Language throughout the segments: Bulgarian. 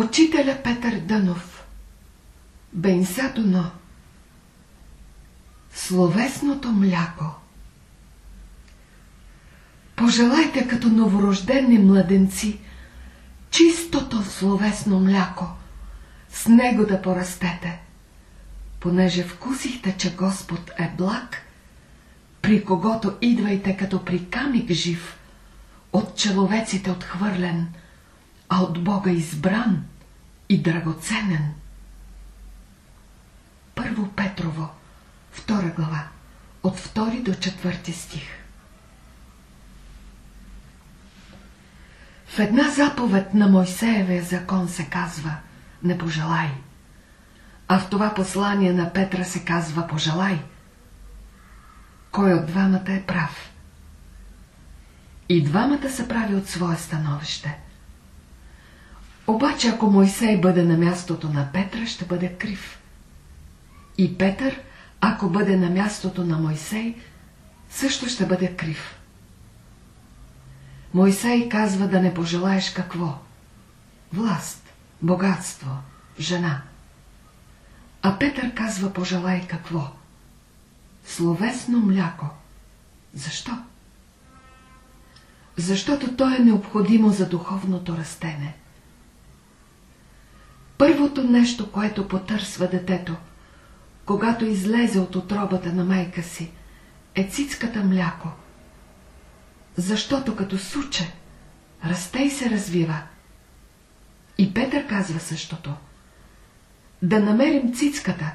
Учителя Петър Дънов. Бенсадоно Словесното мляко. Пожелайте като новорождени младенци чистото словесно мляко, с него да порастете, понеже вкусихте, че Господ е благ, при когото идвайте като при камик жив, от человеците отхвърлен, а от Бога избран и драгоценен. Първо Петрово, втора глава, от втори до четвърти стих. В една заповед на Мойсеевия закон се казва «Не пожелай», а в това послание на Петра се казва «Пожелай». Кой от двамата е прав? И двамата са прави от свое становище. Обаче ако Мойсей бъде на мястото на Петра, ще бъде крив. И Петър, ако бъде на мястото на Мойсей, също ще бъде крив. Мойсей казва да не пожелаеш какво? Власт, богатство, жена. А Петър казва пожелай какво? Словесно мляко. Защо? Защото то е необходимо за духовното растене. Първото нещо, което потърсва детето, когато излезе от отробата на майка си, е цицката мляко – защото като суче, расте и се развива. И Петър казва същото. Да намерим цицката,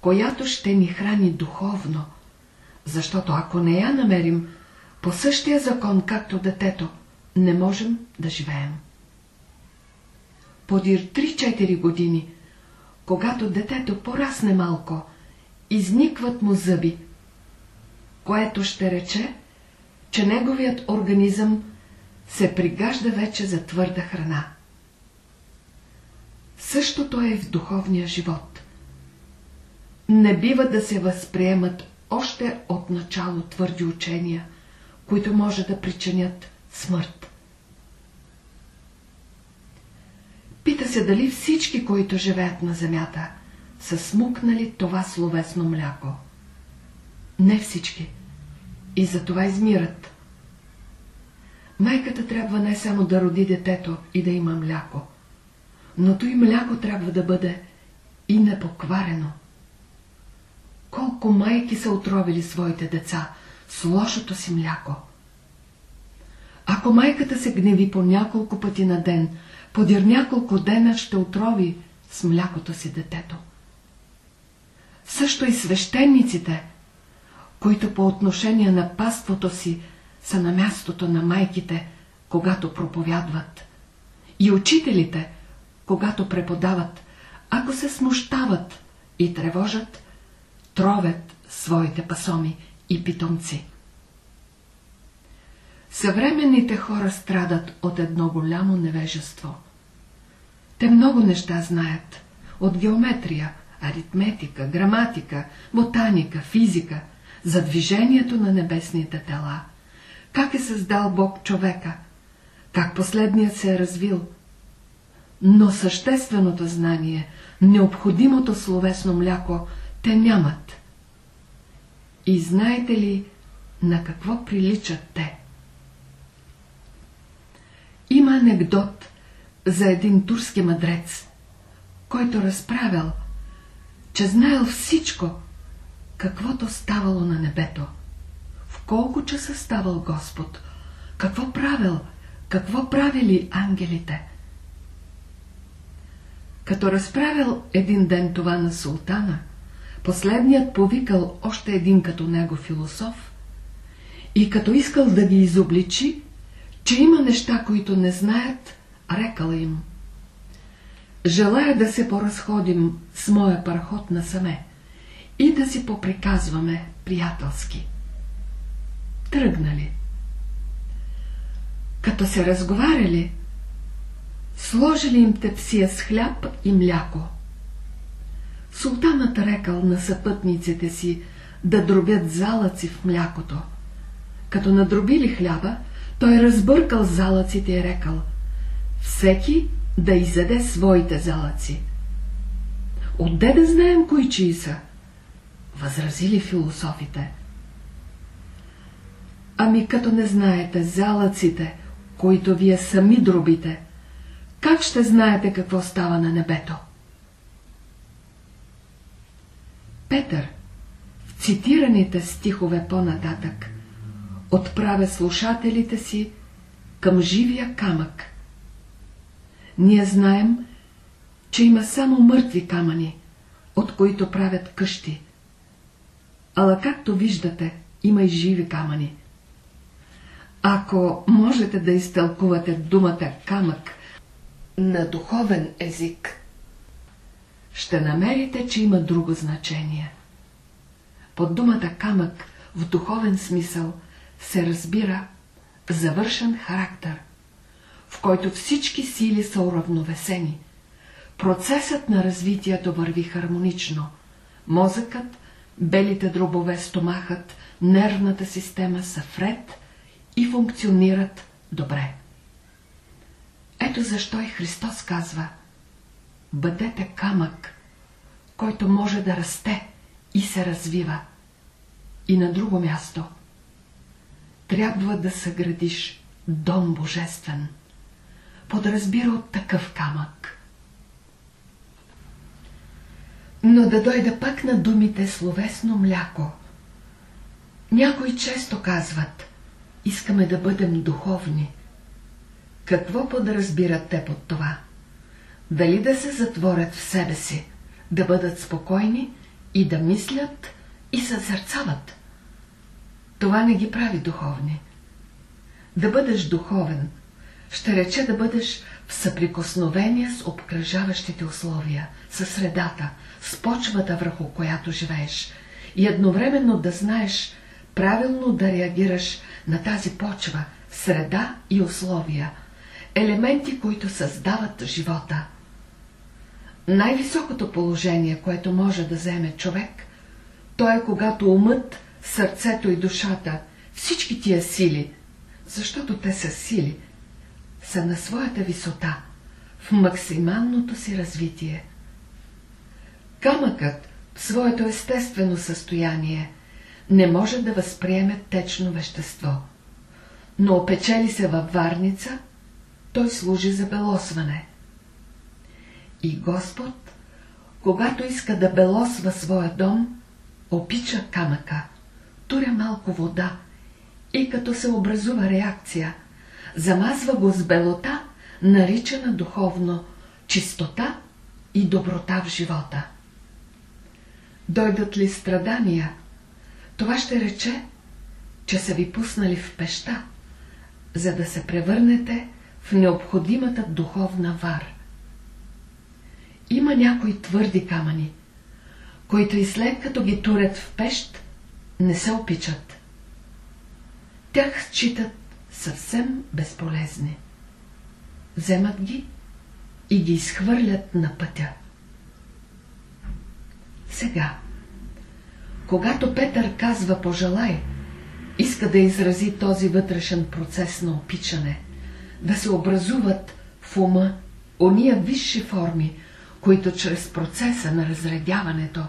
която ще ни храни духовно, защото ако не я намерим, по същия закон, както детето, не можем да живеем. Подир 3-4 години, когато детето порасне малко, изникват му зъби, което ще рече, че неговият организъм се пригажда вече за твърда храна. Същото е в духовния живот. Не бива да се възприемат още от начало твърди учения, които може да причинят смърт. Се дали всички, които живеят на земята, са смукнали това словесно мляко. Не всички и за това измират. Майката трябва не само да роди детето и да има мляко, но то и мляко трябва да бъде и непокварено. Колко майки са отровили своите деца с лошото си мляко. Ако майката се гневи по няколко пъти на ден, подир няколко дена ще отрови с млякото си детето. Също и свещениците – които по отношение на паството си са на мястото на майките, когато проповядват. И учителите, когато преподават, ако се смущават и тревожат, тровят своите пасоми и питомци. Съвременните хора страдат от едно голямо невежество. Те много неща знаят. От геометрия, аритметика, граматика, ботаника, физика – за движението на небесните тела, как е създал Бог човека, как последният се е развил. Но същественото знание, необходимото словесно мляко, те нямат. И знаете ли на какво приличат те? Има анекдот за един турски мъдрец, който разправял, че знаел всичко, каквото ставало на небето. В колко часа ставал Господ? Какво правил? Какво правили ангелите? Като разправил един ден това на султана, последният повикал още един като него философ и като искал да ги изобличи, че има неща, които не знаят, рекал им. Желая да се поразходим с моя параход насаме и да си поприказваме приятелски. Тръгнали. Като се разговаряли, сложили им тепсия с хляб и мляко. Султанът рекал на съпътниците си да дробят залъци в млякото. Като надробили хляба, той разбъркал залъците и рекал Всеки да изяде своите залъци. Отде да знаем кои чии са? Възразили философите. Ами като не знаете залъците, които вие сами дробите, как ще знаете какво става на небето? Петър, в цитираните стихове по-нататък, отправя слушателите си към живия камък. Ние знаем, че има само мъртви камъни, от които правят къщи. Ала както виждате, има и живи камъни. Ако можете да изтълкувате думата камък на духовен език, ще намерите, че има друго значение. Под думата камък в духовен смисъл се разбира завършен характер, в който всички сили са уравновесени. Процесът на развитието върви хармонично. Мозъкът, белите дробове, стомахът, нервната система са вред и функционират добре. Ето защо и Христос казва Бъдете камък, който може да расте и се развива. И на друго място – трябва да съградиш дом божествен. Подразбира от такъв камък. Но да дойда пак на думите словесно мляко. Някои често казват, искаме да бъдем духовни. Какво подразбират те под това? Дали да се затворят в себе си, да бъдат спокойни и да мислят и съзърцават? Това не ги прави духовни. Да бъдеш духовен, ще рече да бъдеш в съприкосновение с обкръжаващите условия, с средата, с почвата върху която живееш и едновременно да знаеш правилно да реагираш на тази почва, среда и условия, елементи, които създават живота. Най-високото положение, което може да вземе човек, то е когато умът сърцето и душата, всички тия сили, защото те са сили, са на своята висота, в максималното си развитие. Камъкът в своето естествено състояние не може да възприеме течно вещество, но опечели се във варница, той служи за белосване. И Господ, когато иска да белосва своя дом, опича камъка туря малко вода и като се образува реакция, замазва го с белота, наричана духовно чистота и доброта в живота. Дойдат ли страдания, това ще рече, че са ви пуснали в пеща, за да се превърнете в необходимата духовна вар. Има някои твърди камъни, които и след като ги турят в пещ, не се опичат. Тях считат съвсем безполезни. Вземат ги и ги изхвърлят на пътя. Сега, когато Петър казва пожелай, иска да изрази този вътрешен процес на опичане, да се образуват в ума ония висши форми, които чрез процеса на разредяването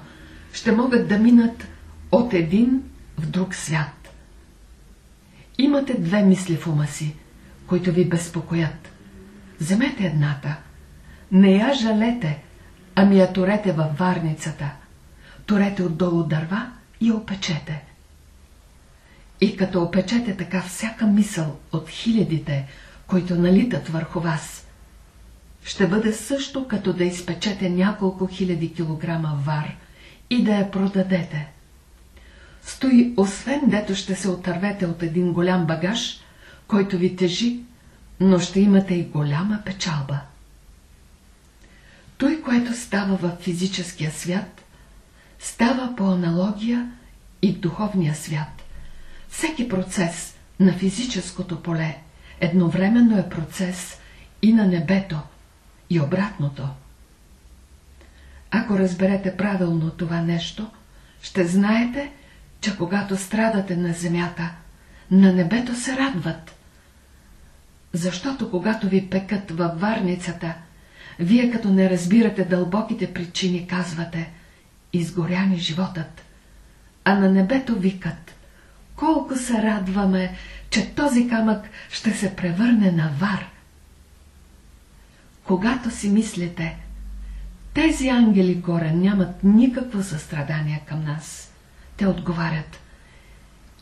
ще могат да минат от един в друг свят. Имате две мисли в ума си, които ви безпокоят. Вземете едната. Не я жалете, ами я турете във варницата. Турете отдолу дърва и опечете. И като опечете така всяка мисъл от хилядите, които налитат върху вас, ще бъде също като да изпечете няколко хиляди килограма вар и да я продадете стои освен дето ще се отървете от един голям багаж, който ви тежи, но ще имате и голяма печалба. Той, което става в физическия свят, става по аналогия и в духовния свят. Всеки процес на физическото поле едновременно е процес и на небето, и обратното. Ако разберете правилно това нещо, ще знаете, че когато страдате на земята, на небето се радват. Защото когато ви пекат във варницата, вие като не разбирате дълбоките причини, казвате изгоря ни животът, а на небето викат колко се радваме, че този камък ще се превърне на вар. Когато си мислите, тези ангели горе нямат никакво състрадание към нас, те отговарят.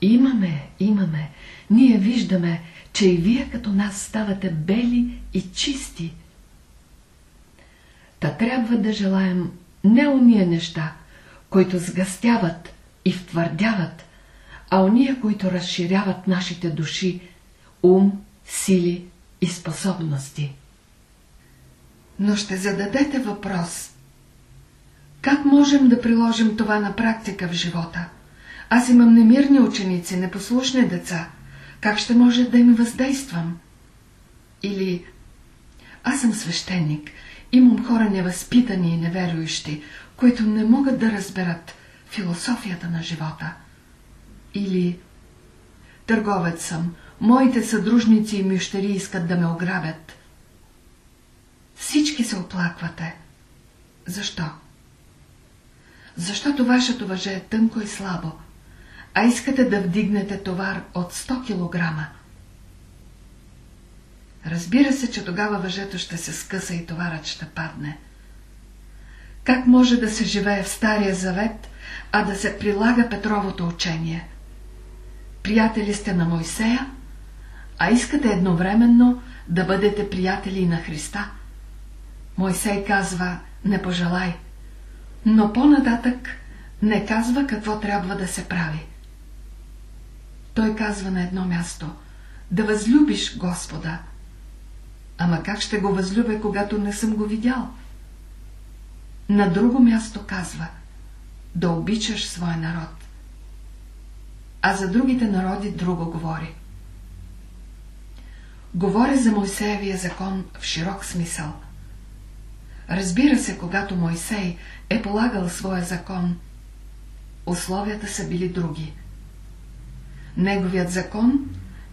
Имаме, имаме, ние виждаме, че и вие като нас ставате бели и чисти. Та трябва да желаем не уния неща, които сгъстяват и втвърдяват, а уния, които разширяват нашите души, ум, сили и способности. Но ще зададете въпрос. Как можем да приложим това на практика в живота? Аз имам немирни ученици, непослушни деца. Как ще може да им въздействам? Или аз съм свещеник, имам хора невъзпитани и неверующи, които не могат да разберат философията на живота. Или търговец съм, моите съдружници и мющери искат да ме ограбят. Всички се оплаквате. Защо? Защото вашето въже е тънко и слабо, а искате да вдигнете товар от 100 кг. Разбира се, че тогава въжето ще се скъса и товарът ще падне. Как може да се живее в Стария Завет, а да се прилага Петровото учение? Приятели сте на Мойсея, а искате едновременно да бъдете приятели на Христа. Мойсей казва, не пожелай, но по-нататък не казва какво трябва да се прави. Той казва на едно място, да възлюбиш Господа. Ама как ще го възлюбя, когато не съм го видял? На друго място казва да обичаш своя народ. А за другите народи друго говори. Говори за Мойсеевия закон в широк смисъл. Разбира се, когато Мойсей е полагал своя закон, условията са били други. Неговият закон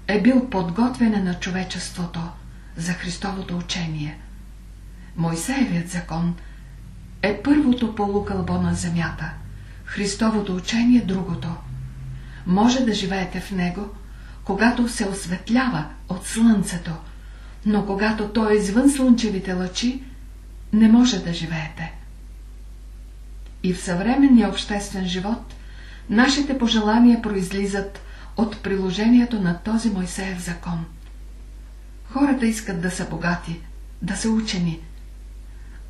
е бил подготвяне на човечеството за Христовото учение. Мойсеевият закон – е първото полукълбо на земята. Христовото учение – другото. Може да живеете в него, когато се осветлява от слънцето, но когато то е извън слънчевите лъчи, не може да живеете. И в съвременния обществен живот нашите пожелания произлизат от приложението на този Мойсеев закон. Хората искат да са богати, да са учени,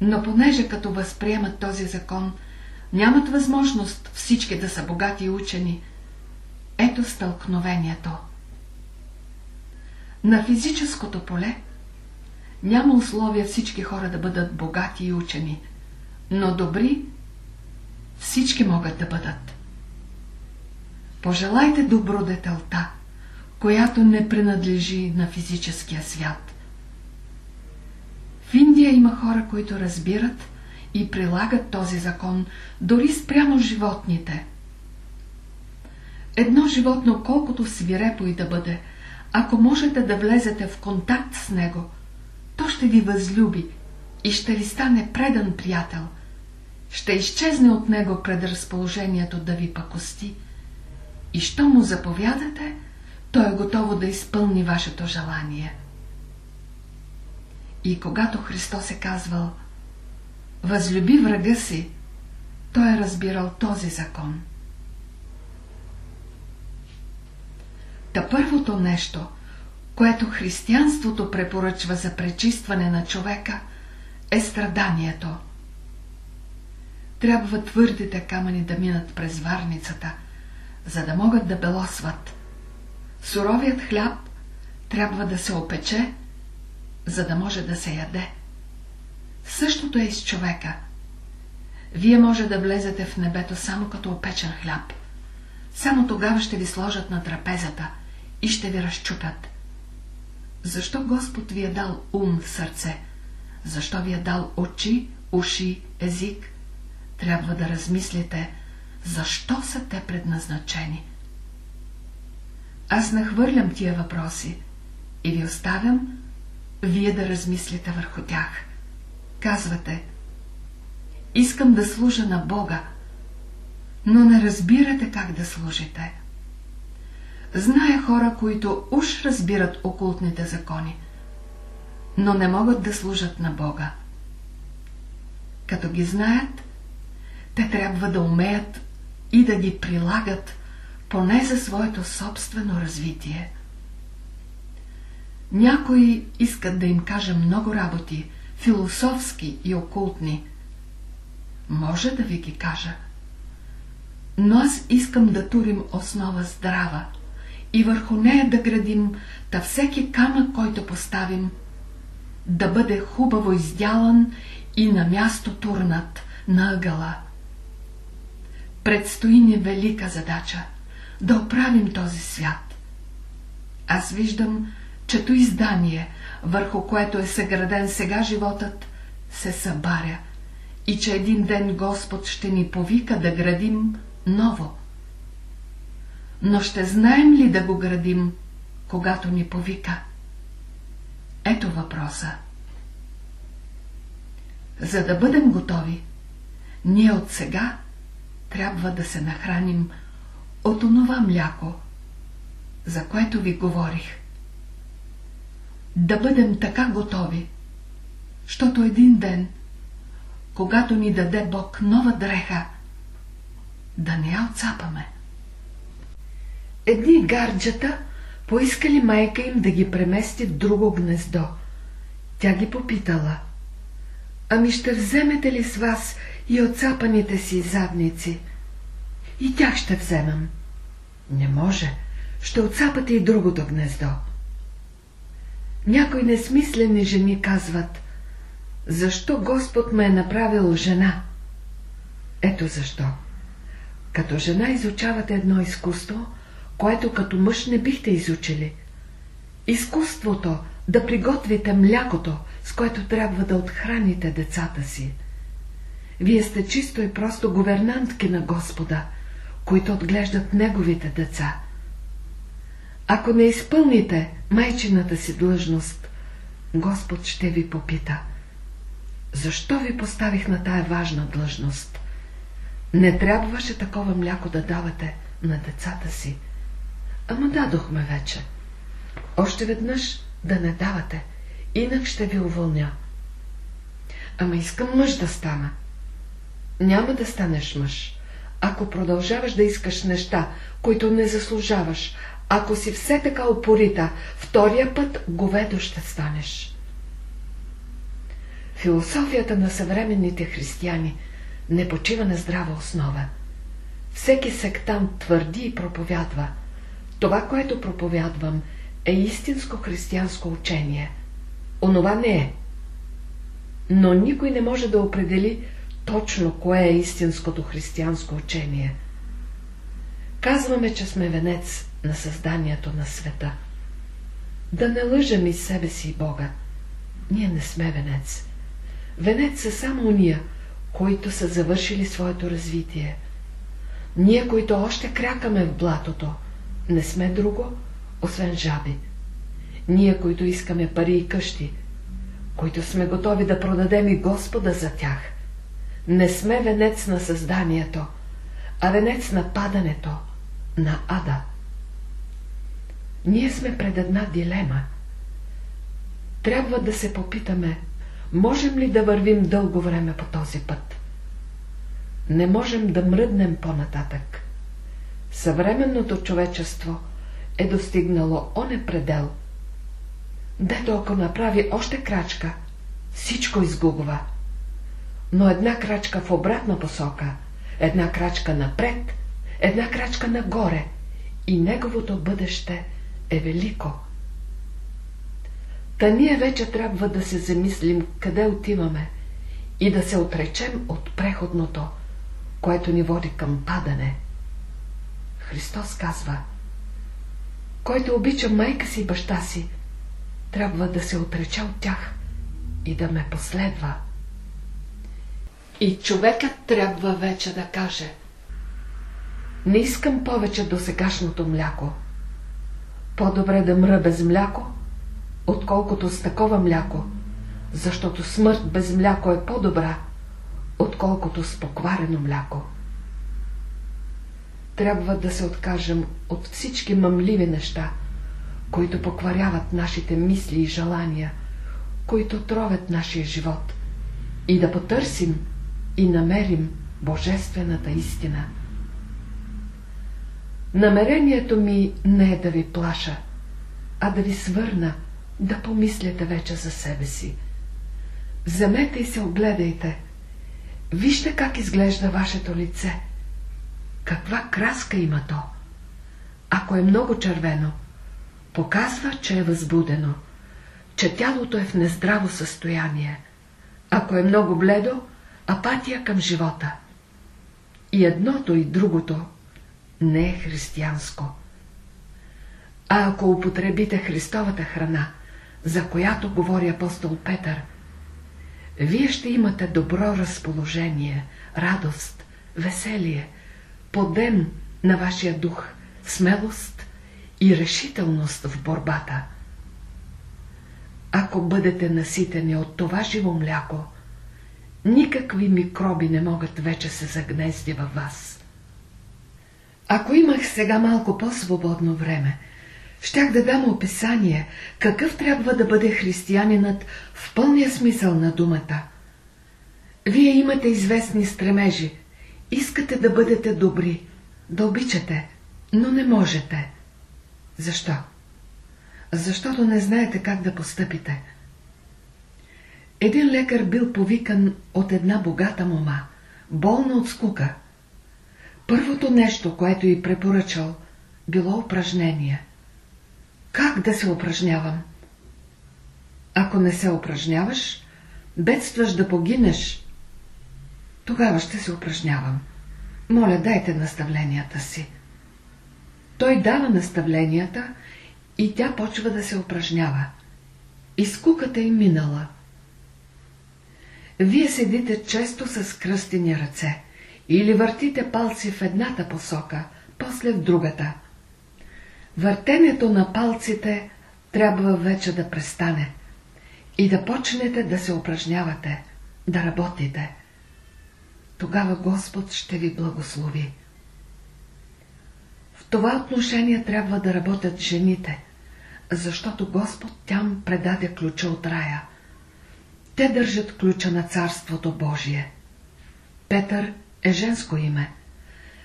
но понеже като възприемат този закон, нямат възможност всички да са богати и учени. Ето стълкновението. На физическото поле няма условия всички хора да бъдат богати и учени, но добри всички могат да бъдат. Пожелайте добродетелта, която не принадлежи на физическия свят. В Индия има хора, които разбират и прилагат този закон, дори спрямо животните. Едно животно, колкото свирепо и да бъде, ако можете да влезете в контакт с него, то ще ви възлюби и ще ви стане предан приятел. Ще изчезне от него предразположението да ви пакости. И що му заповядате, то е готово да изпълни вашето желание. И когато Христос е казвал Възлюби врага си, той е разбирал този закон. Та първото нещо, което християнството препоръчва за пречистване на човека, е страданието. Трябва твърдите камъни да минат през варницата, за да могат да белосват. Суровият хляб трябва да се опече, за да може да се яде. Същото е и с човека. Вие може да влезете в небето само като опечен хляб. Само тогава ще ви сложат на трапезата и ще ви разчупят. Защо Господ ви е дал ум, сърце? Защо ви е дал очи, уши, език? Трябва да размислите, защо са те предназначени. Аз нахвърлям тия въпроси и ви оставям вие да размислите върху тях. Казвате, искам да служа на Бога, но не разбирате как да служите. Зная хора, които уж разбират окултните закони, но не могат да служат на Бога. Като ги знаят, те трябва да умеят и да ги прилагат поне за своето собствено развитие. Някои искат да им кажа много работи, философски и окултни. Може да ви ги кажа. Но аз искам да турим основа здрава и върху нея да градим, та всеки камък, който поставим, да бъде хубаво издялан и на място турнат на ъгъла. Предстои ни велика задача да оправим този свят. Аз виждам, че то издание, върху което е съграден сега животът, се събаря и че един ден Господ ще ни повика да градим ново. Но ще знаем ли да го градим, когато ни повика? Ето въпроса. За да бъдем готови, ние от сега трябва да се нахраним от онова мляко, за което ви говорих. Да бъдем така готови, защото един ден, когато ни даде Бог нова дреха, да не я отцапаме. Едни гарджата поискали майка им да ги премести в друго гнездо. Тя ги попитала. Ами ще вземете ли с вас и отцапаните си задници? И тях ще вземам. Не може. Ще отцапате и другото гнездо. Някои несмислени жени казват, защо Господ ме е направил жена? Ето защо. Като жена изучавате едно изкуство, което като мъж не бихте изучили. Изкуството да приготвите млякото, с което трябва да отхраните децата си. Вие сте чисто и просто говернантки на Господа, които отглеждат Неговите деца. Ако не изпълните майчината си длъжност, Господ ще ви попита. Защо ви поставих на тая важна длъжност? Не трябваше такова мляко да давате на децата си. Ама дадохме вече. Още веднъж да не давате, инак ще ви уволня. Ама искам мъж да стана. Няма да станеш мъж. Ако продължаваш да искаш неща, които не заслужаваш, ако си все така упорита, втория път говедо ще станеш. Философията на съвременните християни не почива на здрава основа. Всеки сектант твърди и проповядва. Това, което проповядвам, е истинско християнско учение. Онова не е. Но никой не може да определи точно кое е истинското християнско учение. Казваме, че сме венец на създанието на света. Да не лъжем из себе си Бога. Ние не сме венец. Венец са само уния, които са завършили своето развитие. Ние, които още крякаме в блатото, не сме друго, освен жаби. Ние, които искаме пари и къщи, които сме готови да продадем и Господа за тях, не сме венец на създанието, а венец на падането, на ада. Ние сме пред една дилема. Трябва да се попитаме, можем ли да вървим дълго време по този път? Не можем да мръднем по-нататък. Съвременното човечество е достигнало оне предел. Дето ако направи още крачка, всичко изгубва. Но една крачка в обратна посока, една крачка напред, една крачка нагоре и неговото бъдеще е велико. Та ние вече трябва да се замислим къде отиваме и да се отречем от преходното, което ни води към падане. Христос казва, който обича майка си и баща си, трябва да се отрече от тях и да ме последва. И човекът трябва вече да каже Не искам повече до сегашното мляко. По-добре да мра без мляко, отколкото с такова мляко, защото смърт без мляко е по-добра, отколкото с покварено мляко. Трябва да се откажем от всички мъмливи неща, които покваряват нашите мисли и желания, които тровят нашия живот, и да потърсим и намерим Божествената истина. Намерението ми не е да ви плаша, а да ви свърна, да помислите вече за себе си. Вземете и се огледайте. Вижте как изглежда вашето лице. Каква краска има то. Ако е много червено, показва, че е възбудено, че тялото е в нездраво състояние. Ако е много бледо, апатия към живота. И едното и другото не е християнско. А ако употребите Христовата храна, за която говори апостол Петър, вие ще имате добро разположение, радост, веселие, подем на вашия дух, смелост и решителност в борбата. Ако бъдете наситени от това живо мляко, никакви микроби не могат вече се загнезди във вас. Ако имах сега малко по-свободно време, щях да дам описание, какъв трябва да бъде християнинът в пълния смисъл на думата. Вие имате известни стремежи, искате да бъдете добри, да обичате, но не можете. Защо? Защото не знаете как да постъпите. Един лекар бил повикан от една богата мома, болна от скука. Първото нещо, което й препоръчал, било упражнение. Как да се упражнявам? Ако не се упражняваш, бедстваш да погинеш. Тогава ще се упражнявам. Моля, дайте наставленията си. Той дава наставленията и тя почва да се упражнява. И скуката е минала. Вие седите често с кръстени ръце или въртите палци в едната посока, после в другата. Въртенето на палците трябва вече да престане и да почнете да се упражнявате, да работите. Тогава Господ ще ви благослови. В това отношение трябва да работят жените, защото Господ тям предаде ключа от рая. Те държат ключа на Царството Божие. Петър е женско име,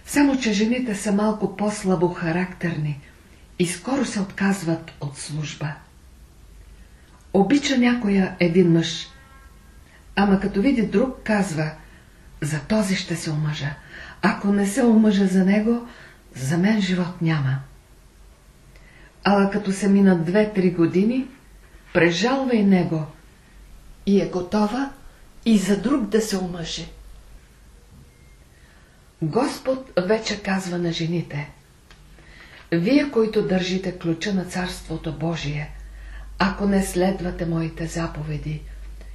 само че жените са малко по-слабо характерни – и скоро се отказват от служба. Обича някоя един мъж, ама като види друг, казва, за този ще се омъжа. Ако не се омъжа за него, за мен живот няма. Ала като се минат две-три години, прежалва и него и е готова и за друг да се омъже. Господ вече казва на жените – вие, които държите ключа на Царството Божие, ако не следвате моите заповеди,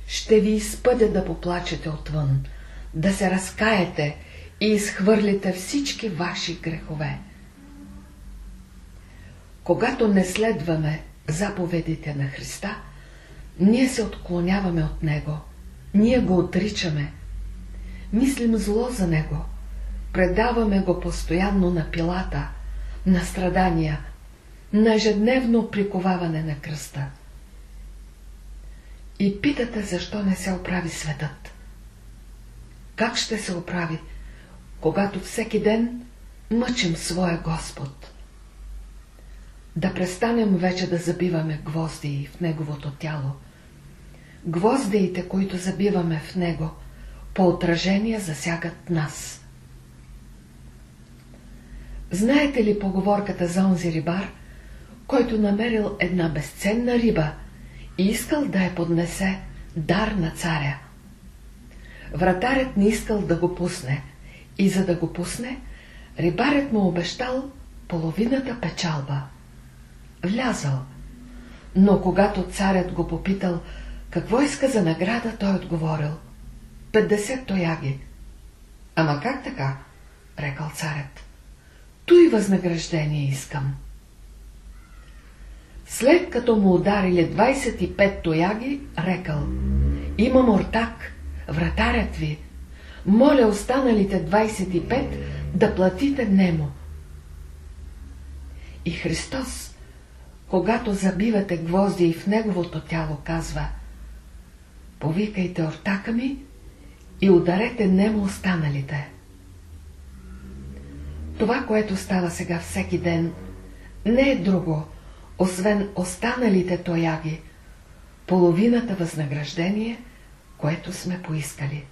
ще ви изпъде да поплачете отвън, да се разкаете и изхвърлите всички ваши грехове. Когато не следваме заповедите на Христа, ние се отклоняваме от Него, ние го отричаме, мислим зло за Него, предаваме го постоянно на пилата – на страдания, на ежедневно приковаване на кръста. И питате, защо не се оправи светът. Как ще се оправи, когато всеки ден мъчим своя Господ? Да престанем вече да забиваме гвозди в Неговото тяло. Гвоздиите, които забиваме в Него, по отражение засягат нас. Знаете ли поговорката за онзи рибар, който намерил една безценна риба и искал да я поднесе дар на царя? Вратарят не искал да го пусне и за да го пусне, рибарят му обещал половината печалба. Влязал, но когато царят го попитал какво иска за награда, той отговорил – 50 тояги. Ама как така? рекал царят. Той възнаграждение искам. След като му ударили 25 тояги, рекал – Имам ортак, вратарят ви. Моля останалите 25 да платите немо. И Христос, когато забивате гвозди в Неговото тяло, казва Повикайте ортака ми и ударете немо останалите. Това, което става сега всеки ден, не е друго, освен останалите тояги, половината възнаграждение, което сме поискали.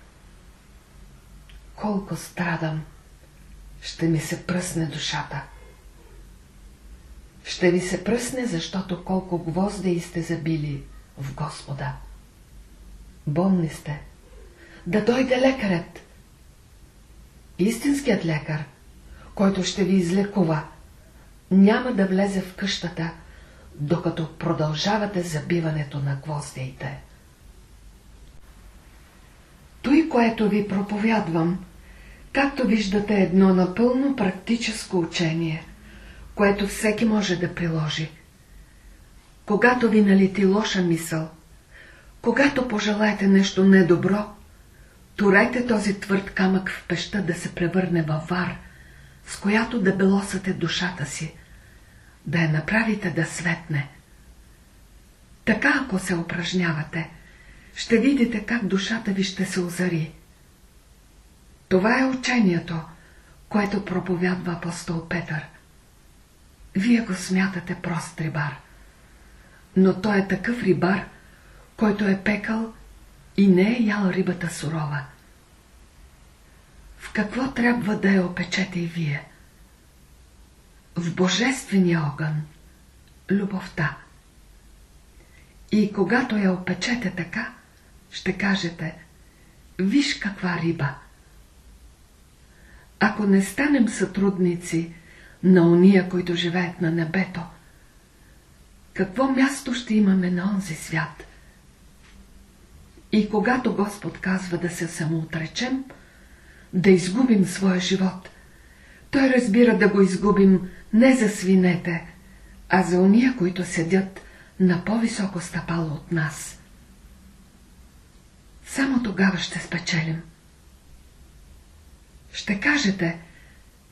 Колко страдам, ще ми се пръсне душата. Ще ви се пръсне, защото колко гвозди сте забили в Господа. Болни сте. Да дойде лекарят. Истинският лекар, който ще ви излекува, няма да влезе в къщата, докато продължавате забиването на гвоздиите. Той, което ви проповядвам, както виждате, е едно напълно практическо учение, което всеки може да приложи. Когато ви налети лоша мисъл, когато пожелаете нещо недобро, турайте този твърд камък в пеща да се превърне във вар, с която да белосате душата си, да я направите да светне. Така, ако се упражнявате, ще видите как душата ви ще се озари. Това е учението, което проповядва апостол Петър. Вие го смятате прост рибар. Но той е такъв рибар, който е пекал и не е ял рибата сурова. В какво трябва да я опечете и вие? В божествения огън, любовта. И когато я опечете така, ще кажете, виж каква риба. Ако не станем сътрудници на уния, които живеят на небето, какво място ще имаме на онзи свят? И когато Господ казва да се самоотречем, да изгубим своя живот, той разбира да го изгубим не за свинете, а за уния, които седят на по-високо стъпало от нас. Само тогава ще спечелим. Ще кажете,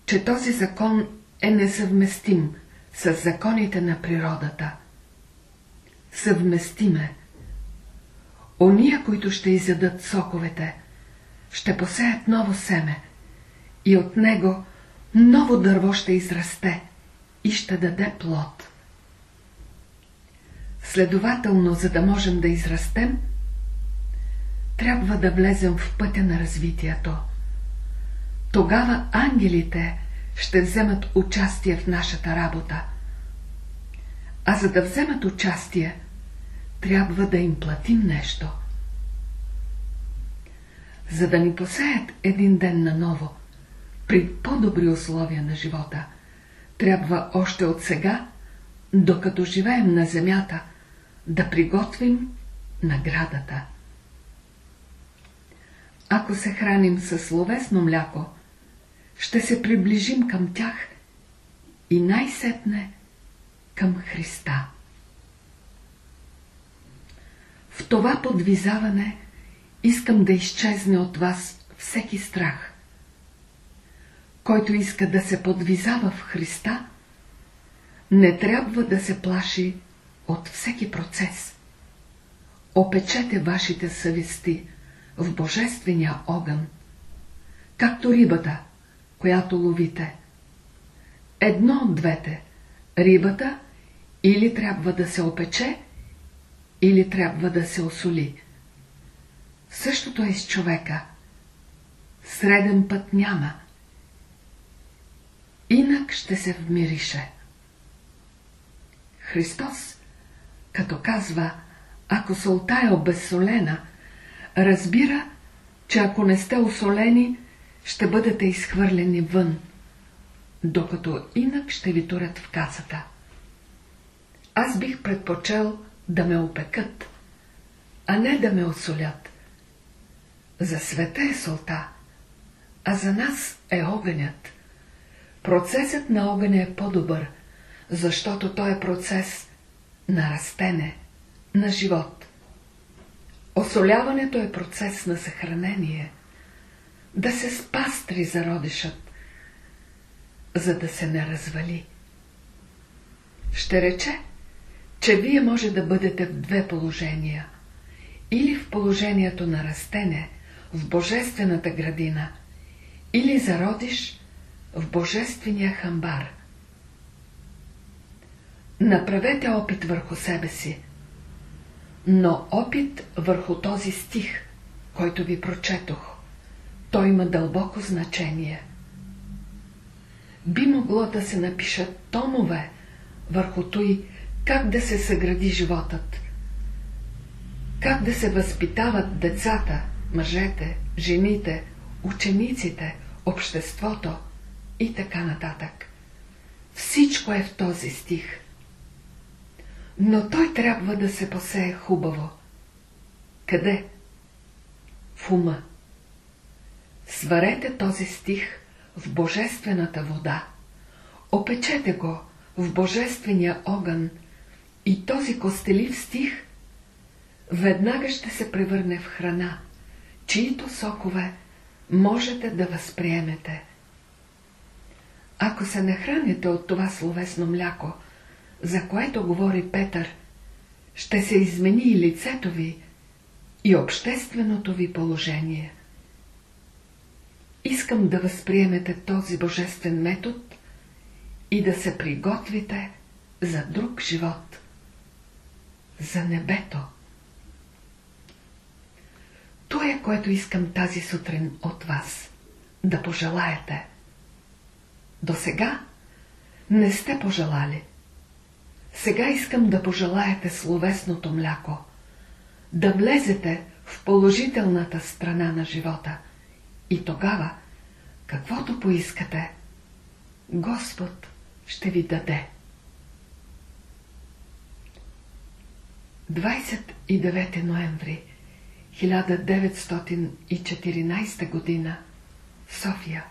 че този закон е несъвместим с законите на природата. Съвместиме. Ония, които ще изядат соковете, ще посеят ново семе и от него ново дърво ще израсте и ще даде плод. Следователно, за да можем да израстем, трябва да влезем в пътя на развитието. Тогава ангелите ще вземат участие в нашата работа. А за да вземат участие, трябва да им платим нещо. За да ни посеят един ден наново, при по-добри условия на живота, трябва още от сега, докато живеем на земята, да приготвим наградата. Ако се храним със словесно мляко, ще се приближим към тях и най-сетне към Христа. В това подвизаване искам да изчезне от вас всеки страх. Който иска да се подвизава в Христа, не трябва да се плаши от всеки процес. Опечете вашите съвести в божествения огън, както рибата, която ловите. Едно от двете, рибата или трябва да се опече, или трябва да се осоли. Същото е с човека. Среден път няма. Инак ще се вмирише. Христос, като казва, ако солта е обезсолена, разбира, че ако не сте осолени, ще бъдете изхвърлени вън, докато инак ще ви турят в касата. Аз бих предпочел да ме опекат, а не да ме осолят. За света е солта, а за нас е огънят. Процесът на огъня е по-добър, защото той е процес на растене, на живот. Осоляването е процес на съхранение. Да се спастри зародишът, за да се не развали. Ще рече, че вие може да бъдете в две положения. Или в положението на растене, в божествената градина, или зародиш в божествения хамбар. Направете опит върху себе си, но опит върху този стих, който ви прочетох. Той има дълбоко значение. Би могло да се напишат томове върху той как да се съгради животът, как да се възпитават децата, мъжете, жените, учениците, обществото и така нататък. Всичко е в този стих. Но той трябва да се посее хубаво. Къде? В ума. Сварете този стих в божествената вода. Опечете го в божествения огън и този костелив стих веднага ще се превърне в храна, чието сокове можете да възприемете. Ако се нахраните от това словесно мляко, за което говори Петър, ще се измени и лицето ви, и общественото ви положение. Искам да възприемете този божествен метод и да се приготвите за друг живот, за небето. То е, което искам тази сутрин от вас, да пожелаете. До сега не сте пожелали. Сега искам да пожелаете словесното мляко, да влезете в положителната страна на живота. И тогава, каквото поискате, Господ ще ви даде. 29 ноември 1914 година София